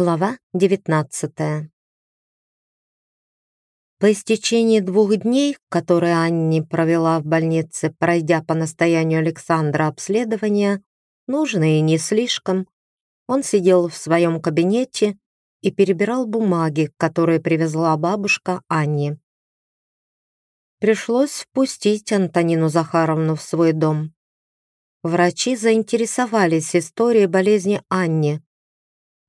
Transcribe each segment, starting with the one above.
Глава 19 По истечении двух дней, которые Анни провела в больнице, пройдя по настоянию Александра обследование, нужное и не слишком, он сидел в своем кабинете и перебирал бумаги, которые привезла бабушка Анни. Пришлось впустить Антонину Захаровну в свой дом. Врачи заинтересовались историей болезни Анни,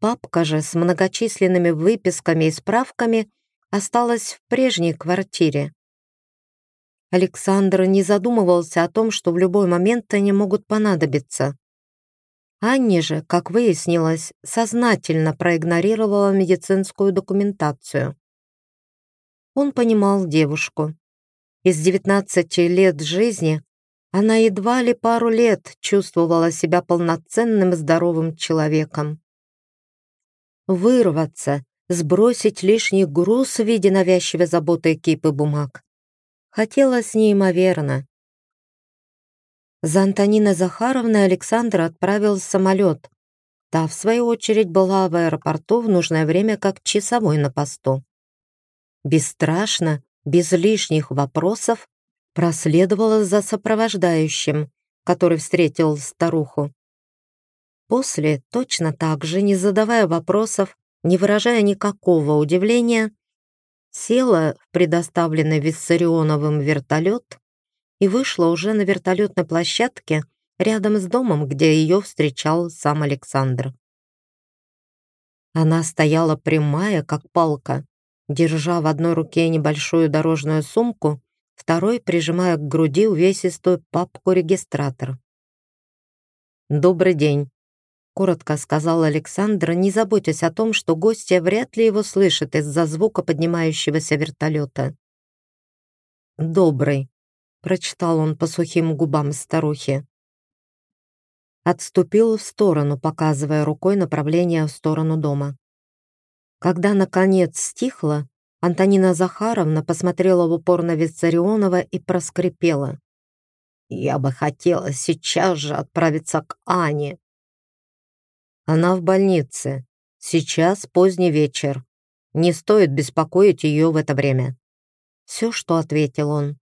Папка же с многочисленными выписками и справками осталась в прежней квартире. Александр не задумывался о том, что в любой момент они могут понадобиться. Анне же, как выяснилось, сознательно проигнорировала медицинскую документацию. Он понимал девушку. Из 19 лет жизни она едва ли пару лет чувствовала себя полноценным здоровым человеком вырваться, сбросить лишний груз в виде навязчивой заботы кипы бумаг. Хотелось неимоверно. За Антониной Захаровной Александр отправил самолет. Та, в свою очередь, была в аэропорту в нужное время как часовой на посту. Бесстрашно, без лишних вопросов, проследовала за сопровождающим, который встретил старуху. После, точно так же, не задавая вопросов, не выражая никакого удивления, села в предоставленный Виссарионовым вертолет и вышла уже на вертолетной площадке рядом с домом, где ее встречал сам Александр. Она стояла прямая, как палка, держа в одной руке небольшую дорожную сумку, второй прижимая к груди увесистую папку-регистратор. «Добрый день», коротко сказал Александр, не заботясь о том, что гостья вряд ли его слышит из-за звука поднимающегося вертолета. «Добрый», — прочитал он по сухим губам старухи. Отступил в сторону, показывая рукой направление в сторону дома. Когда, наконец, стихло, Антонина Захаровна посмотрела в упор на Виссарионова и проскрипела. «Я бы хотела сейчас же отправиться к Ане, она в больнице. Сейчас поздний вечер. Не стоит беспокоить ее в это время. Все, что ответил он.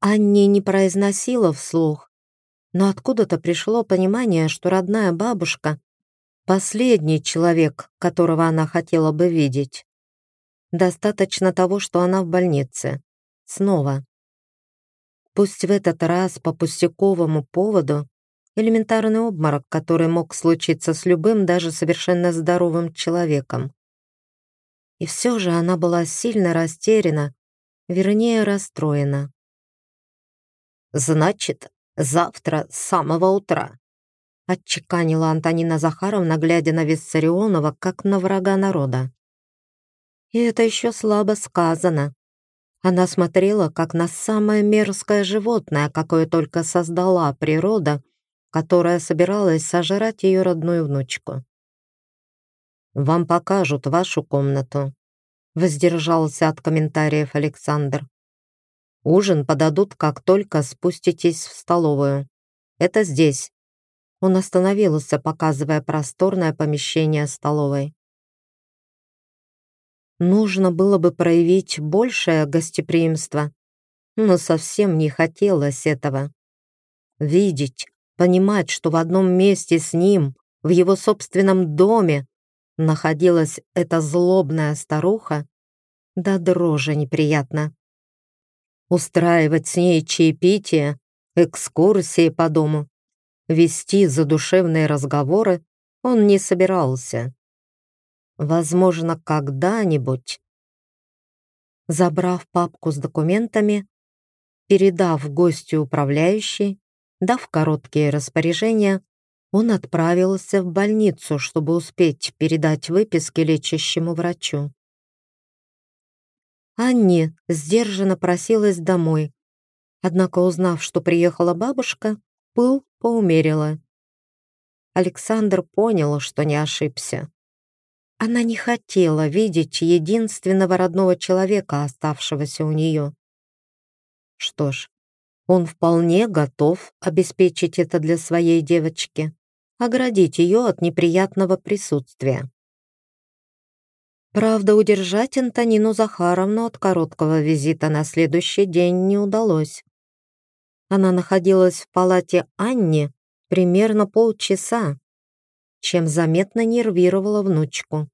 Анни не произносила вслух, но откуда-то пришло понимание, что родная бабушка — последний человек, которого она хотела бы видеть. Достаточно того, что она в больнице. Снова. Пусть в этот раз по пустяковому поводу, элементарный обморок, который мог случиться с любым, даже совершенно здоровым человеком. И все же она была сильно растеряна, вернее, расстроена. «Значит, завтра с самого утра», — отчеканила Антонина Захаровна, глядя на Виссарионова, как на врага народа. И это еще слабо сказано. Она смотрела, как на самое мерзкое животное, какое только создала природа, которая собиралась сожрать ее родную внучку. «Вам покажут вашу комнату», — воздержался от комментариев Александр. «Ужин подадут, как только спуститесь в столовую. Это здесь». Он остановился, показывая просторное помещение столовой. Нужно было бы проявить большее гостеприимство, но совсем не хотелось этого. Видеть, понимать, что в одном месте с ним, в его собственном доме, находилась эта злобная старуха, да дрожи неприятно. Устраивать с ней чаепитие, экскурсии по дому, вести задушевные разговоры он не собирался. Возможно, когда-нибудь. Забрав папку с документами, передав гостю управляющий, Дав короткие распоряжения, он отправился в больницу, чтобы успеть передать выписки лечащему врачу. Анни сдержанно просилась домой, однако, узнав, что приехала бабушка, пыл поумерила. Александр понял, что не ошибся. Она не хотела видеть единственного родного человека, оставшегося у нее. Что ж, он вполне готов обеспечить это для своей девочки. оградить ее от неприятного присутствия. Правда, удержать Антонину Захаровну от короткого визита на следующий день не удалось. Она находилась в палате Анни примерно полчаса, чем заметно нервировала внучку.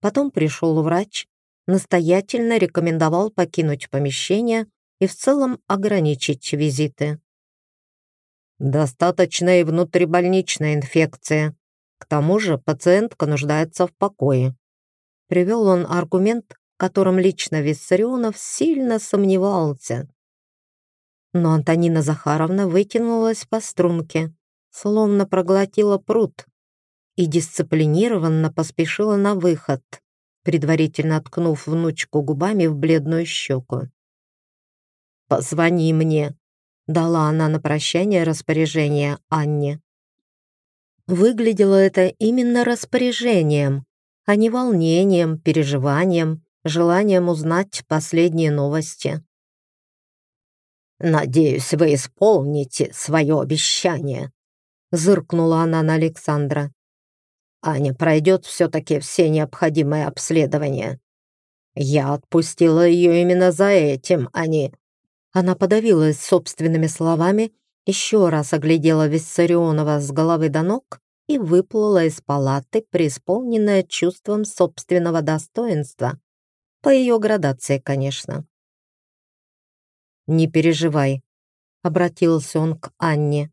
Потом пришел врач, настоятельно рекомендовал покинуть помещение и в целом ограничить визиты. Достаточно и внутрибольничная инфекция. К тому же пациентка нуждается в покое. Привел он аргумент, в котором лично Виссарионов сильно сомневался. Но Антонина Захаровна вытянулась по струнке, словно проглотила пруд и дисциплинированно поспешила на выход, предварительно ткнув внучку губами в бледную щеку. «Позвони мне», дала она на прощание распоряжение Анне. Выглядело это именно распоряжением, а не волнением, переживанием, желанием узнать последние новости. «Надеюсь, вы исполните свое обещание», — зыркнула она на Александра. «Аня пройдет все-таки все необходимые обследования. Я отпустила ее именно за этим, а не она подавилась собственными словами, еще раз оглядела Виссарионова с головы до ног и выплыла из палаты, преисполненная чувством собственного достоинства. По ее градации, конечно. «Не переживай», — обратился он к Анне.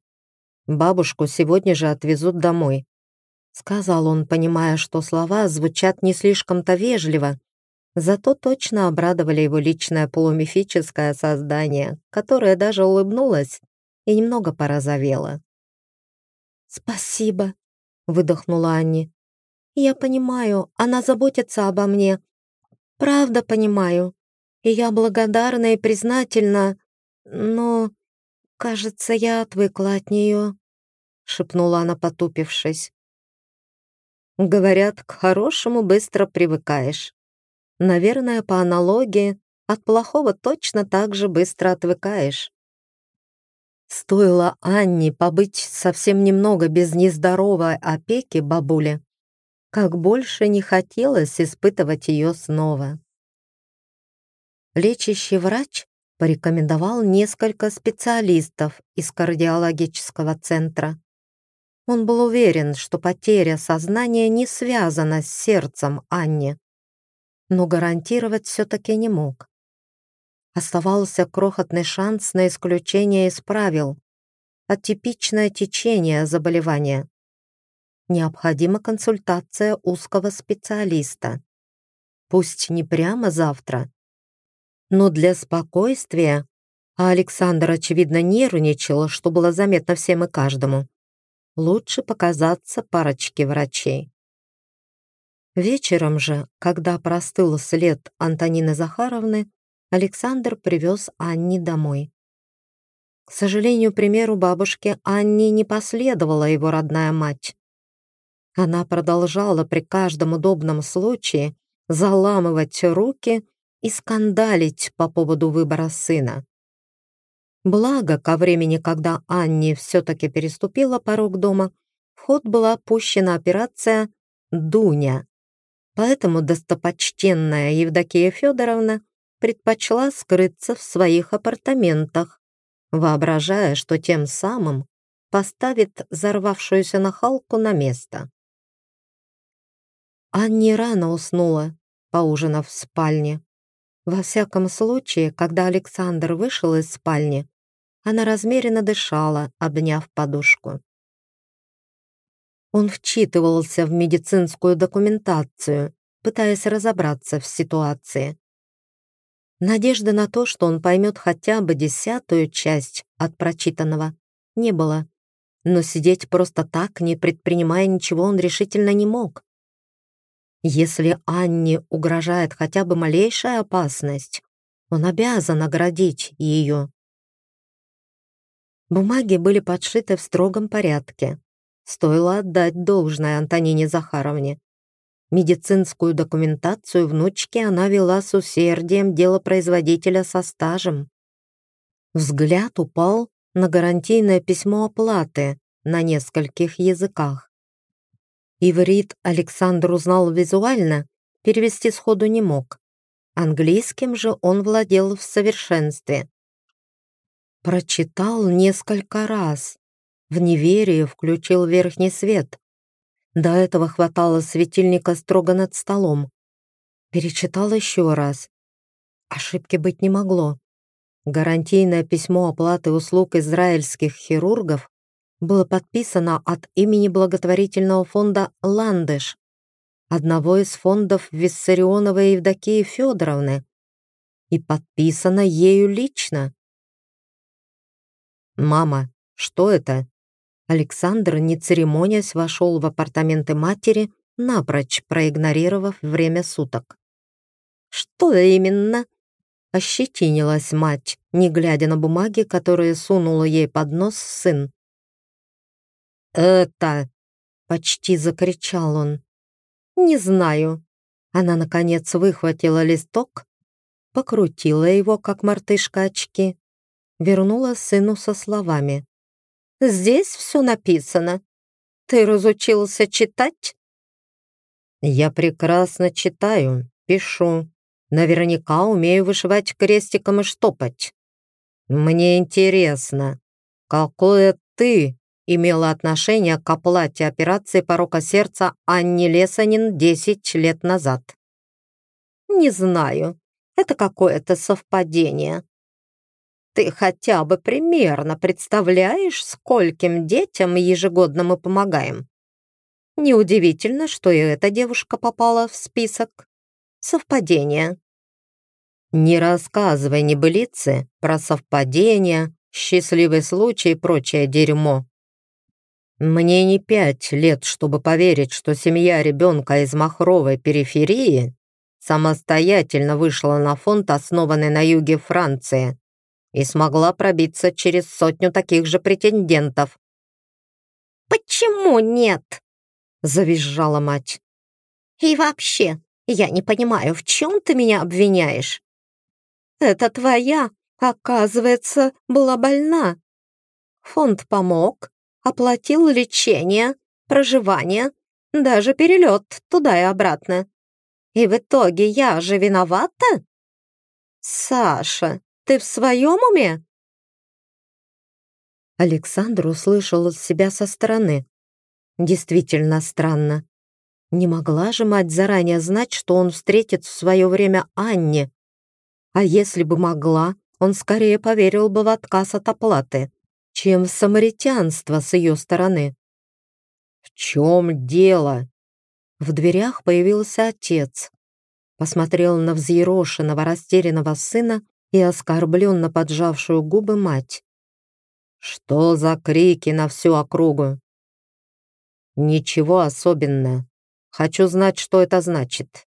«Бабушку сегодня же отвезут домой», — сказал он, понимая, что слова звучат не слишком-то вежливо, Зато точно обрадовали его личное полумифическое создание, которое даже улыбнулось и немного порозовело. «Спасибо», — выдохнула Анни. «Я понимаю, она заботится обо мне. Правда понимаю. И я благодарна и признательна, но, кажется, я отвыкла от нее», — шепнула она, потупившись. «Говорят, к хорошему быстро привыкаешь», Наверное, по аналогии, от плохого точно так же быстро отвыкаешь. Стоило Анне побыть совсем немного без нездоровой опеки бабули, как больше не хотелось испытывать ее снова. Лечащий врач порекомендовал несколько специалистов из кардиологического центра. Он был уверен, что потеря сознания не связана с сердцем Анне, но гарантировать все-таки не мог. Оставался крохотный шанс на исключение из правил, атипичное течение заболевания. Необходима консультация узкого специалиста. Пусть не прямо завтра, но для спокойствия, а Александр, очевидно, нервничал, что было заметно всем и каждому, лучше показаться парочке врачей. Вечером же, когда простыл след Антонины Захаровны, Александр привез Анни домой. К сожалению, примеру бабушки Анни не последовала его родная мать. Она продолжала при каждом удобном случае заламывать руки и скандалить по поводу выбора сына. Благо, ко времени, когда Анни все-таки переступила порог дома, в ход была пущена операция «Дуня», Поэтому достопочтенная Евдокия Федоровна предпочла скрыться в своих апартаментах, воображая, что тем самым поставит взорвавшуюся нахалку на место. Анни рано уснула, поужинав в спальне. Во всяком случае, когда Александр вышел из спальни, она размеренно дышала, обняв подушку. Он вчитывался в медицинскую документацию, пытаясь разобраться в ситуации. Надежды на то, что он поймет хотя бы десятую часть от прочитанного, не было. Но сидеть просто так, не предпринимая ничего, он решительно не мог. Если Анне угрожает хотя бы малейшая опасность, он обязан оградить ее. Бумаги были подшиты в строгом порядке. Стоило отдать должное Антонине Захаровне. Медицинскую документацию внучки она вела с усердием делопроизводителя со стажем. Взгляд упал на гарантийное письмо оплаты, на нескольких языках. Иврит Александр узнал визуально, перевести сходу не мог. Английским же он владел в совершенстве. Прочитал несколько раз. В неверие включил верхний свет. До этого хватало светильника строго над столом. Перечитал еще раз. Ошибки быть не могло. Гарантийное письмо оплаты услуг израильских хирургов было подписано от имени благотворительного фонда «Ландыш», одного из фондов Виссарионовой Евдокии Федоровны, и подписано ею лично. «Мама, что это?» Александр, не церемонясь, вошел в апартаменты матери, напрочь проигнорировав время суток. «Что именно?» Ощетинилась мать, не глядя на бумаги, которые сунула ей под нос сын. «Это...» — почти закричал он. «Не знаю». Она, наконец, выхватила листок, покрутила его, как мартышка очки, вернула сыну со словами. «Здесь все написано. Ты разучился читать?» «Я прекрасно читаю, пишу. Наверняка умею вышивать крестиком и штопать. Мне интересно, какое ты имела отношение к оплате операции порока сердца Анни Лесанин 10 лет назад? Не знаю. Это какое-то совпадение. Ты хотя бы примерно представляешь, скольким детям ежегодно мы помогаем? Неудивительно, что и эта девушка попала в список. Совпадение. Не рассказывай небылицы про совпадения, счастливый случай и прочее дерьмо. Мне не пять лет, чтобы поверить, что семья ребенка из махровой периферии самостоятельно вышла на фонд, основанный на юге Франции, и смогла пробиться через сотню таких же претендентов. «Почему нет?» — завизжала мать. «И вообще, я не понимаю, в чем ты меня обвиняешь? Это твоя, оказывается, была больна. Фонд помог, оплатил лечение, проживание, даже перелет туда и обратно. И в итоге я же виновата? Саша, ты в своем уме? Александр услышал себя со стороны. Действительно странно. Не могла же мать заранее знать, что он встретит в свое время Анне, а если бы могла, он скорее поверил бы в отказ от оплаты, чем в самаритянство с ее стороны. «В чем дело?» В дверях появился отец. Посмотрел на взъерошенного, растерянного сына и оскорбленно поджавшую губы мать. «Что за крики на всю округу?» «Ничего особенного. Хочу знать, что это значит».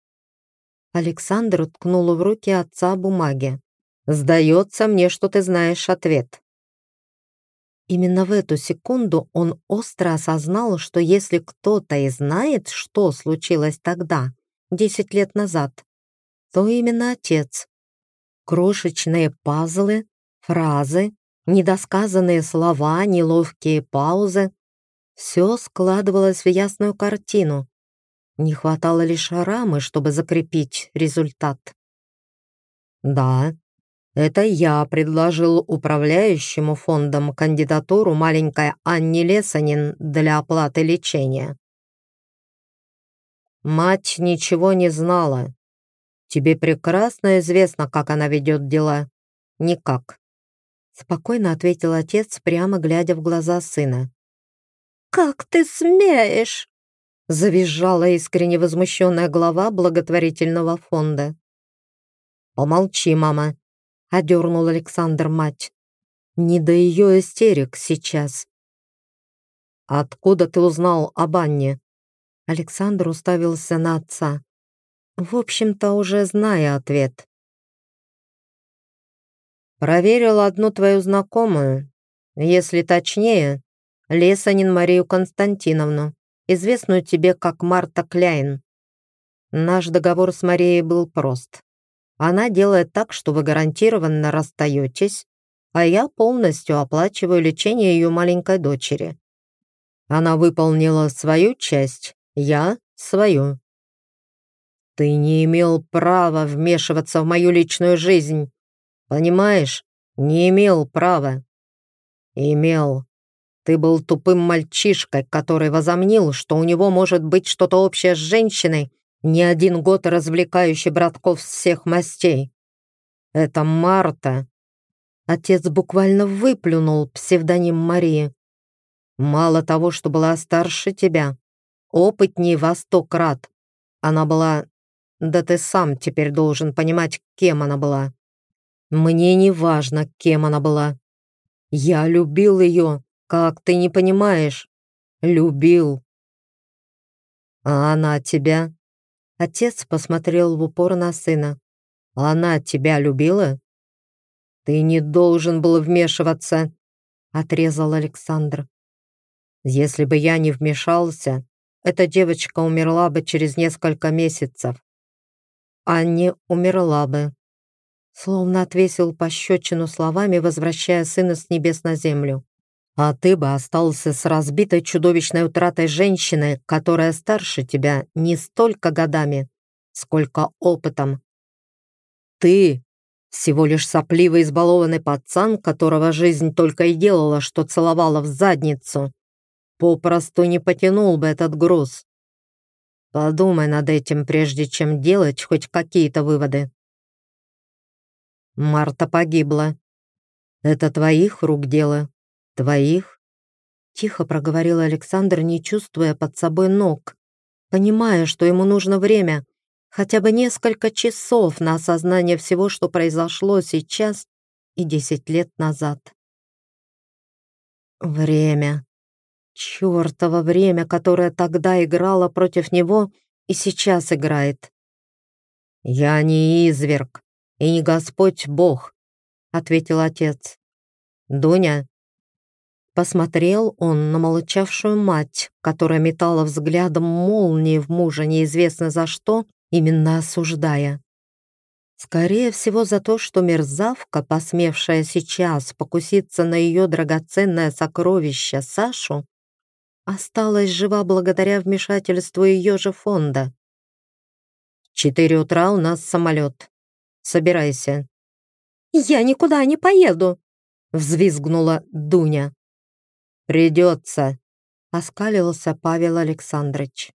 Александр ткнул в руки отца бумаги. «Сдается мне, что ты знаешь ответ». Именно в эту секунду он остро осознал, что если кто-то и знает, что случилось тогда, десять лет назад, то именно отец. Крошечные пазлы, фразы, недосказанные слова, неловкие паузы — все складывалось в ясную картину, не хватало лишь рамы, чтобы закрепить результат. Да, это я предложил управляющему фондом кандидатуру маленькой Анни Лесанин для оплаты лечения. Мать ничего не знала. Тебе прекрасно известно, как она ведет дела. Никак. Спокойно ответил отец, прямо глядя в глаза сына. «Как ты смеешь?» завизжала искренне возмущенная глава благотворительного фонда. «Помолчи, мама», — одернул Александр мать. «Не до ее истерик сейчас». «Откуда ты узнал об Анне?» Александр уставился на отца. В общем-то, уже зная ответ. «Проверил одну твою знакомую, если точнее, Лесанин Марию Константиновну известную тебе как Марта Кляйн. Наш договор с Марией был прост. Она делает так, что вы гарантированно расстаетесь, а я полностью оплачиваю лечение ее маленькой дочери. Она выполнила свою часть, я — свою. Ты не имел права вмешиваться в мою личную жизнь. Понимаешь? Не имел права. Имел. Ты был тупым мальчишкой, который возомнил, что у него может быть что-то общее с женщиной, не один год развлекающий братков всех мастей. Это Марта. Отец буквально выплюнул псевдоним Марии. Мало того, что была старше тебя, опытнее во сто крат. Она была да ты сам теперь должен понимать, кем она была. Мне не важно, кем она была. Я любил ее, как ты не понимаешь. Любил. А она тебя? Отец посмотрел в упор на сына. Она тебя любила? Ты не должен был вмешиваться, отрезал Александр. Если бы я не вмешался, эта девочка умерла бы через несколько месяцев. Анне умерла бы. Словно отвесил пощечину словами, возвращая сына с небес на землю. А ты бы остался с разбитой чудовищной утратой женщины, которая старше тебя не столько годами, сколько опытом. Ты всего лишь сопливый избалованный пацан, которого жизнь только и делала, что целовала в задницу. Попросту не потянул бы этот груз. Подумай над этим, прежде чем делать хоть какие-то выводы. Марта погибла. Это твоих рук дело? Твоих? Тихо проговорил Александр, не чувствуя под собой ног, понимая, что ему нужно время, хотя бы несколько часов на осознание всего, что произошло сейчас и десять лет назад. Время. Чёртово время, которое тогда играло против него и сейчас играет. «Я не изверг и не Господь Бог», — ответил отец. «Дуня?» Посмотрел он на молчавшую мать, которая метала взглядом молнии в мужа неизвестно за что, именно осуждая. Скорее всего за то, что мерзавка, посмевшая сейчас покуситься на ее драгоценное сокровище Сашу, осталась жива благодаря вмешательству ее же фонда. «Четыре утра у нас самолет. Собирайся». «Я никуда не поеду», — взвизгнула Дуня. «Придется», — оскалился Павел Александрович.